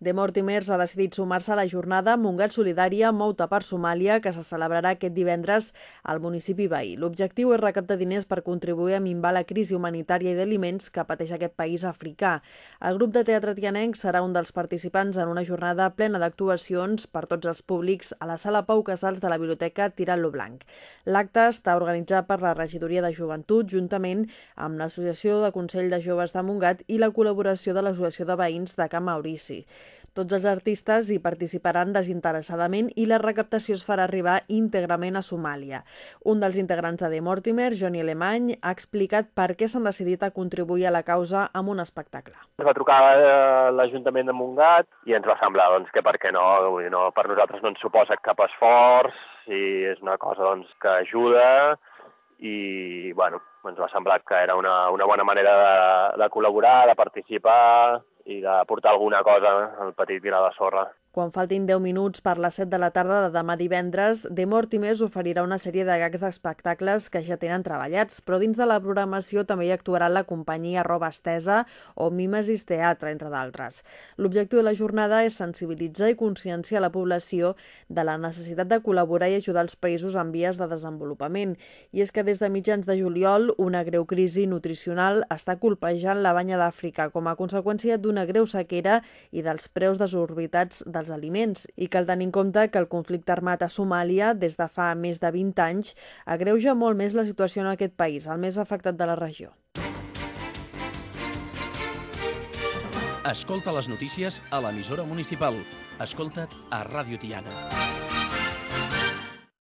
De Mortimers ha decidit sumar-se a la jornada Montgat Solidària Mouta per Somàlia, que se celebrarà aquest divendres al municipi veí. L'objectiu és recaptar diners per contribuir a minvar la crisi humanitària i d'aliments que pateix aquest país africà. El grup de teatre tianenc serà un dels participants en una jornada plena d'actuacions per tots els públics a la Sala Pau Casals de la Biblioteca Tirant-lo Blanc. L'acte està organitzat per la Regidoria de Joventut, juntament amb l'Associació de Consell de Joves de Montgat i la col·laboració de l'Associació de Veïns de Camp Maurici. Tots els artistes hi participaran desinteressadament i la recaptació es farà arribar íntegrament a Somàlia. Un dels integrants de The Mortimer, Johnny Alemany, ha explicat per què s'han decidit a contribuir a la causa amb un espectacle. Ens va trucar eh, l'Ajuntament de Montgat i ens va semblar doncs, que per què no, no, per nosaltres no ens suposa cap esforç i és una cosa doncs, que ajuda i bueno, ens va semblar que era una, una bona manera de, de col·laborar, de participar i de portar alguna cosa al petit gra de sorra. Quan faltin 10 minuts per les 7 de la tarda de demà divendres, The Mortimers oferirà una sèrie de gags d'espectacles que ja tenen treballats, però dins de la programació també hi actuarà la companyia Roba Estesa o Mimesis Teatre, entre d'altres. L'objectiu de la jornada és sensibilitzar i conscienciar la població de la necessitat de col·laborar i ajudar els països en vies de desenvolupament. I és que des de mitjans de juliol una greu crisi nutricional està colpejant la banya d'Àfrica com a conseqüència d'una greu sequera i dels preus desorbitats de dels aliments i cal tenir en compte que el conflicte armat a Somàlia des de fa més de 20 anys agreuja molt més la situació en aquest país, el més afectat de la regió. Escolta les notícies a l'emissora municipal. Escolta't a Ràdio Tiana.